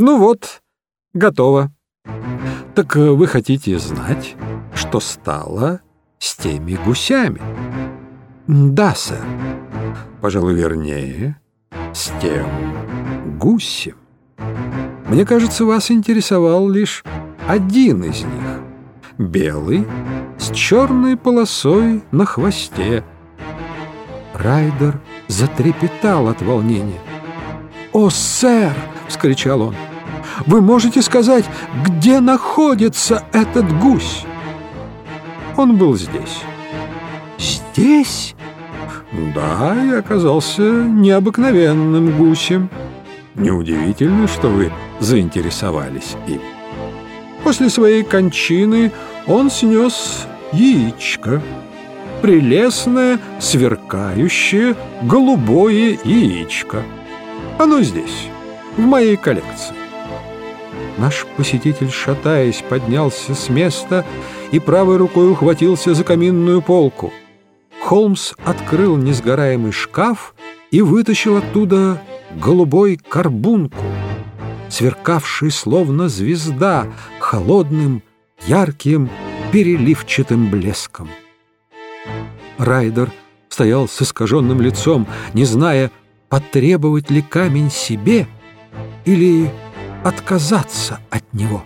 Ну вот, готово. Так э, вы хотите знать, что стало с теми гусями? Да, сэр. Пожалуй, вернее, с тем гусем. Мне кажется, вас интересовал лишь один из них. Белый, с черной полосой на хвосте. Райдер затрепетал от волнения. «О, сэр!» — вскричал он. «Вы можете сказать, где находится этот гусь?» Он был здесь. «Здесь?» «Да, и оказался необыкновенным гусем. Неудивительно, что вы заинтересовались им. После своей кончины он снес яичко, прелестное, сверкающее, голубое яичко. Оно здесь, в моей коллекции. Наш посетитель, шатаясь, поднялся с места и правой рукой ухватился за каминную полку. Холмс открыл несгораемый шкаф и вытащил оттуда голубой карбунку, сверкавший словно звезда холодным, ярким, переливчатым блеском. Райдер стоял с искаженным лицом, не зная, потребовать ли камень себе или отказаться от него.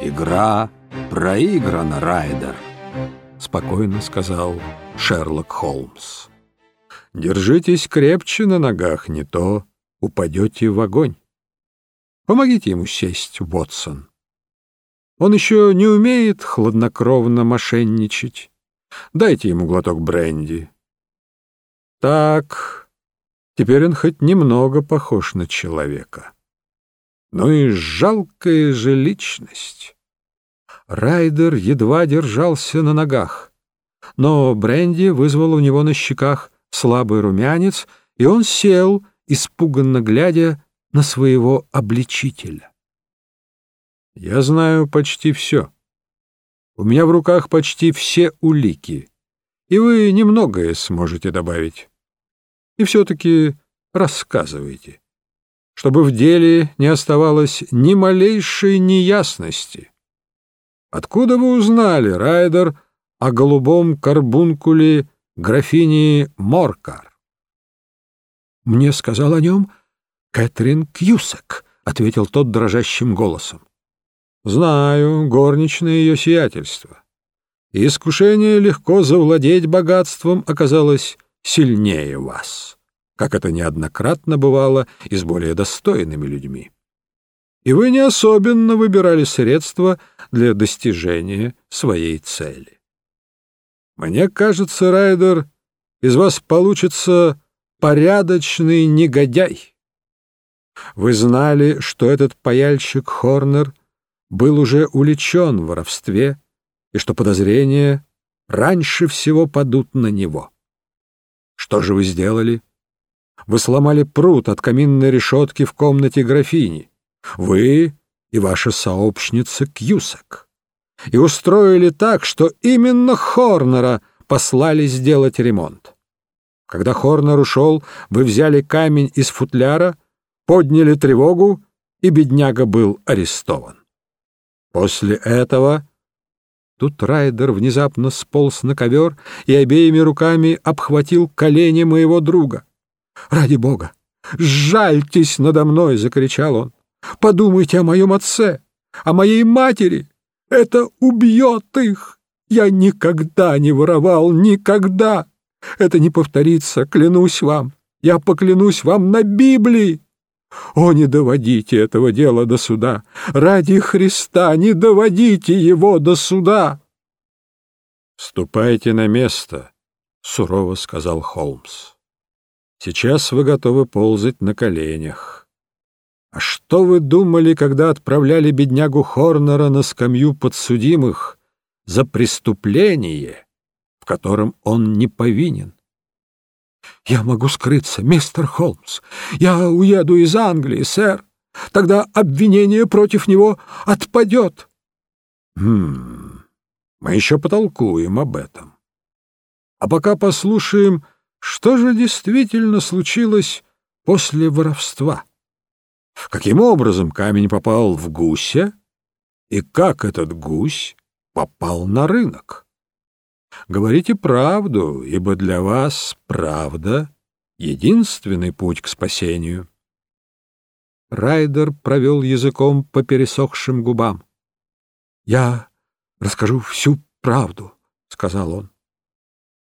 «Игра проиграна, Райдер», — спокойно сказал Шерлок Холмс. «Держитесь крепче на ногах, не то упадете в огонь. Помогите ему сесть, Вотсон. Он еще не умеет хладнокровно мошенничать. Дайте ему глоток бренди. Так, теперь он хоть немного похож на человека. Ну и жалкая же личность. Райдер едва держался на ногах, но бренди вызвал у него на щеках слабый румянец, и он сел, испуганно глядя на своего обличителя. Я знаю почти все. У меня в руках почти все улики, и вы немногое сможете добавить. И все-таки рассказывайте, чтобы в деле не оставалось ни малейшей неясности. Откуда вы узнали, Райдер, о голубом карбункуле графини Моркар? Мне сказал о нем Кэтрин Кьюсак, — ответил тот дрожащим голосом. Знаю, горничное ее сиятельство. Искушение легко завладеть богатством оказалось сильнее вас, как это неоднократно бывало и с более достойными людьми. И вы не особенно выбирали средства для достижения своей цели. Мне кажется, Райдер, из вас получится порядочный негодяй. Вы знали, что этот паяльщик Хорнер — был уже уличен в воровстве и что подозрения раньше всего падут на него. Что же вы сделали? Вы сломали пруд от каминной решетки в комнате графини. Вы и ваша сообщница Кьюсак. И устроили так, что именно Хорнера послали сделать ремонт. Когда Хорнер ушел, вы взяли камень из футляра, подняли тревогу, и бедняга был арестован. После этого... Тут Райдер внезапно сполз на ковер и обеими руками обхватил колени моего друга. «Ради бога! Жальтесь надо мной!» — закричал он. «Подумайте о моем отце, о моей матери! Это убьет их! Я никогда не воровал, никогда! Это не повторится, клянусь вам! Я поклянусь вам на Библии!» О, не доводите этого дела до суда! Ради Христа не доводите его до суда!» «Ступайте на место», — сурово сказал Холмс. «Сейчас вы готовы ползать на коленях. А что вы думали, когда отправляли беднягу Хорнера на скамью подсудимых за преступление, в котором он не повинен? «Я могу скрыться, мистер Холмс. Я уеду из Англии, сэр. Тогда обвинение против него отпадет». «Хм, мы еще потолкуем об этом. А пока послушаем, что же действительно случилось после воровства. каким образом камень попал в гуся и как этот гусь попал на рынок. Говорите правду, ибо для вас правда — единственный путь к спасению. Райдер провел языком по пересохшим губам. — Я расскажу всю правду, — сказал он.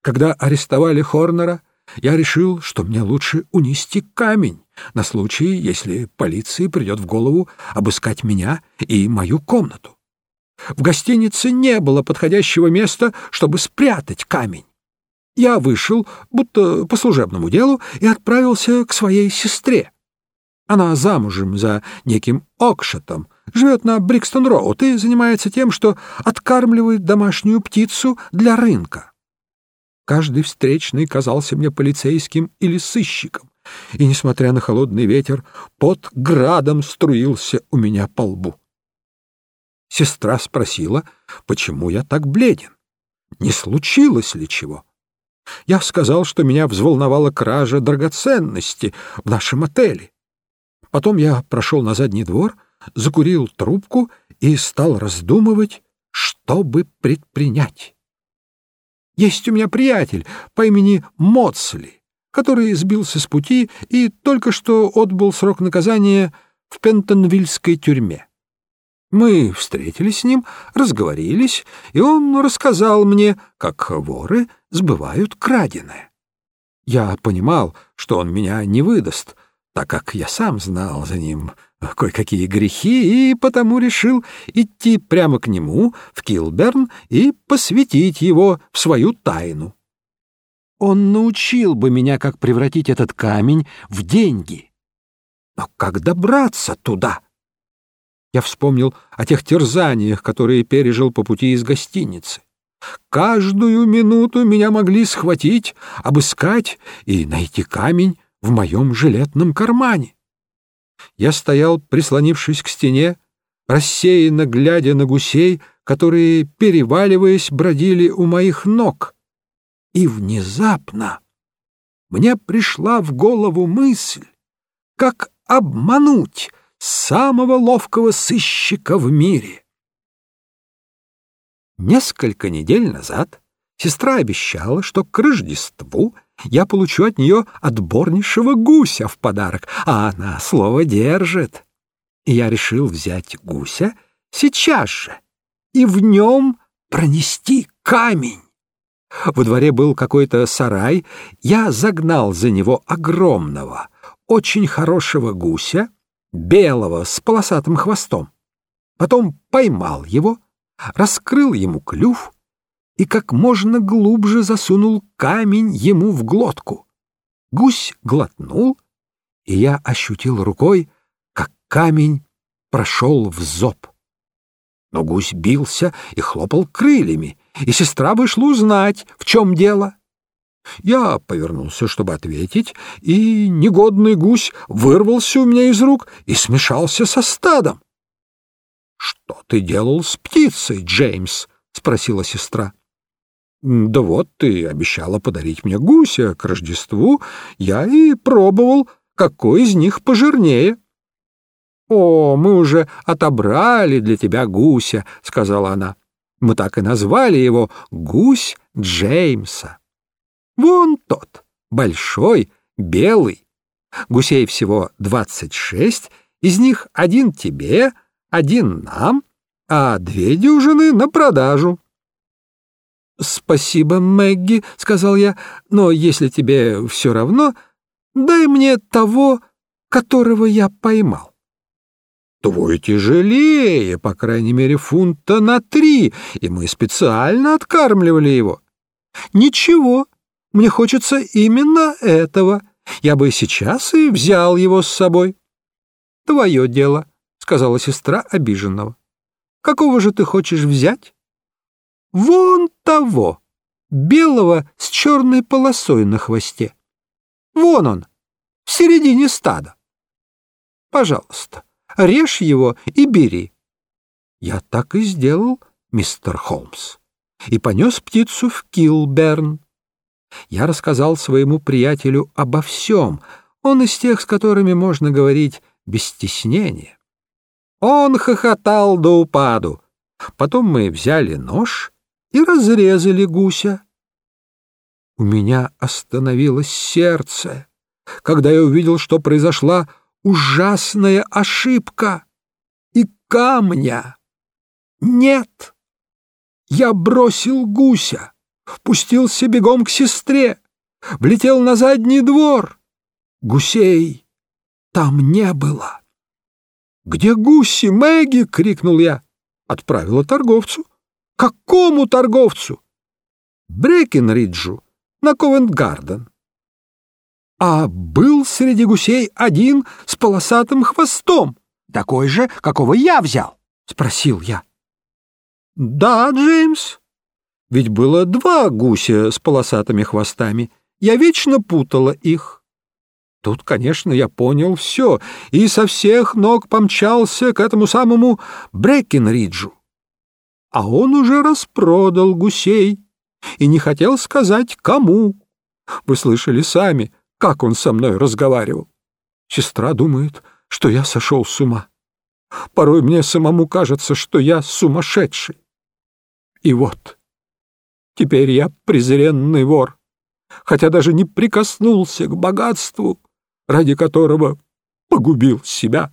Когда арестовали Хорнера, я решил, что мне лучше унести камень на случай, если полиции придет в голову обыскать меня и мою комнату. В гостинице не было подходящего места, чтобы спрятать камень. Я вышел, будто по служебному делу, и отправился к своей сестре. Она замужем за неким Окшетом, живет на Брикстон-Роуд и занимается тем, что откармливает домашнюю птицу для рынка. Каждый встречный казался мне полицейским или сыщиком, и, несмотря на холодный ветер, под градом струился у меня по лбу. Сестра спросила, почему я так бледен, не случилось ли чего. Я сказал, что меня взволновала кража драгоценности в нашем отеле. Потом я прошел на задний двор, закурил трубку и стал раздумывать, что бы предпринять. Есть у меня приятель по имени Моцли, который сбился с пути и только что отбыл срок наказания в Пентонвильской тюрьме. Мы встретились с ним, разговорились, и он рассказал мне, как воры сбывают краденое. Я понимал, что он меня не выдаст, так как я сам знал за ним кое-какие грехи и потому решил идти прямо к нему в Килберн и посвятить его в свою тайну. Он научил бы меня, как превратить этот камень в деньги. Но как добраться туда? Я вспомнил о тех терзаниях, которые пережил по пути из гостиницы. Каждую минуту меня могли схватить, обыскать и найти камень в моем жилетном кармане. Я стоял, прислонившись к стене, рассеянно глядя на гусей, которые, переваливаясь, бродили у моих ног. И внезапно мне пришла в голову мысль, как обмануть самого ловкого сыщика в мире. Несколько недель назад сестра обещала, что к Рождеству я получу от нее отборнейшего гуся в подарок, а она слово держит. И я решил взять гуся сейчас же и в нем пронести камень. Во дворе был какой-то сарай, я загнал за него огромного, очень хорошего гуся, белого с полосатым хвостом. Потом поймал его, раскрыл ему клюв и как можно глубже засунул камень ему в глотку. Гусь глотнул, и я ощутил рукой, как камень прошел в зоб. Но гусь бился и хлопал крыльями, и сестра вышла узнать, в чем дело. Я повернулся, чтобы ответить, и негодный гусь вырвался у меня из рук и смешался со стадом. — Что ты делал с птицей, Джеймс? — спросила сестра. Да вот ты обещала подарить мне гуся к Рождеству, я и пробовал, какой из них пожирнее. — О, мы уже отобрали для тебя гуся, — сказала она. Мы так и назвали его «Гусь Джеймса». Вон тот, большой, белый. Гусей всего двадцать шесть, из них один тебе, один нам, а две дюжины на продажу. «Спасибо, Мэгги», — сказал я, — «но если тебе все равно, дай мне того, которого я поймал». «Твой тяжелее, по крайней мере, фунта на три, и мы специально откармливали его». «Ничего, мне хочется именно этого. Я бы сейчас и взял его с собой». «Твое дело», — сказала сестра обиженного. «Какого же ты хочешь взять?» Вон того, белого с черной полосой на хвосте. Вон он, в середине стада. Пожалуйста, режь его и бери. Я так и сделал, мистер Холмс, и понес птицу в Килберн. Я рассказал своему приятелю обо всем. Он из тех, с которыми можно говорить без стеснения. Он хохотал до упаду. Потом мы взяли нож и разрезали гуся. У меня остановилось сердце, когда я увидел, что произошла ужасная ошибка. И камня нет. Я бросил гуся, пустился бегом к сестре, влетел на задний двор. Гусей там не было. «Где гуси, Мэгги?» — крикнул я. Отправила торговцу. «Какому торговцу?» «Брекенриджу, на Ковент-Гарден». А был среди гусей один с полосатым хвостом, такой же, какого я взял, — спросил я. — Да, Джеймс. Ведь было два гуся с полосатыми хвостами. Я вечно путала их. Тут, конечно, я понял все и со всех ног помчался к этому самому Брекенриджу. А он уже распродал гусей и не хотел сказать, кому. Вы слышали сами, как он со мной разговаривал. Сестра думает, что я сошел с ума. Порой мне самому кажется, что я сумасшедший. И вот, теперь я презренный вор, хотя даже не прикоснулся к богатству, ради которого погубил себя.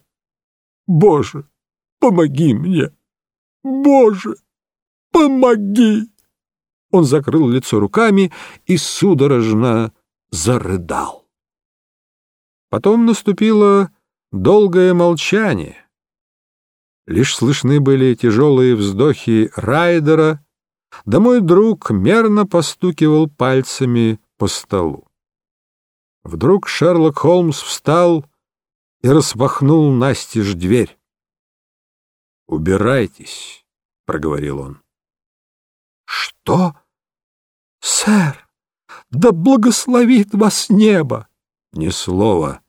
Боже, помоги мне! Боже, помоги!» Он закрыл лицо руками и судорожно зарыдал. Потом наступило долгое молчание. Лишь слышны были тяжелые вздохи Райдера, да мой друг мерно постукивал пальцами по столу. Вдруг Шерлок Холмс встал и распахнул настежь дверь. «Убирайтесь», — проговорил он. «Что? Сэр, да благословит вас небо!» «Ни слова.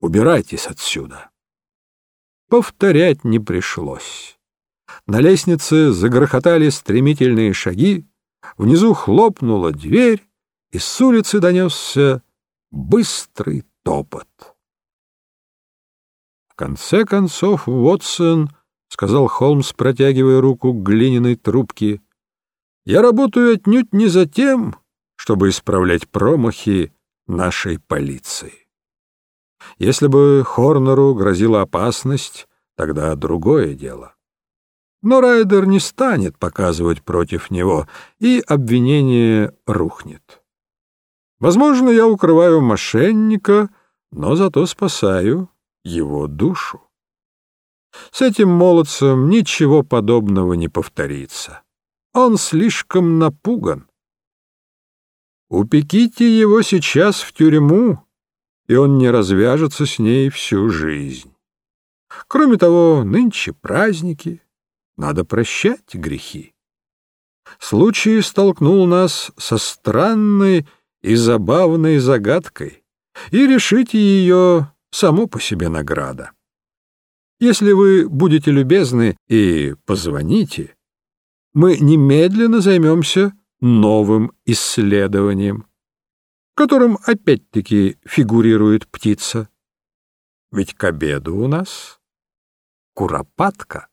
Убирайтесь отсюда». Повторять не пришлось. На лестнице загрохотали стремительные шаги, внизу хлопнула дверь, и с улицы донесся быстрый топот. В конце концов, Вотсон, — сказал Холмс, протягивая руку к глиняной трубке, — я работаю отнюдь не за тем, чтобы исправлять промахи нашей полиции. Если бы Хорнеру грозила опасность, тогда другое дело. Но Райдер не станет показывать против него, и обвинение рухнет. Возможно, я укрываю мошенника, но зато спасаю его душу. С этим молодцем ничего подобного не повторится. Он слишком напуган. Упеките его сейчас в тюрьму, и он не развяжется с ней всю жизнь. Кроме того, нынче праздники, надо прощать грехи. Случай столкнул нас со странной и забавной загадкой, и решите ее само по себе награда. Если вы будете любезны и позвоните, мы немедленно займемся новым исследованием, которым опять-таки фигурирует птица. Ведь к обеду у нас куропатка.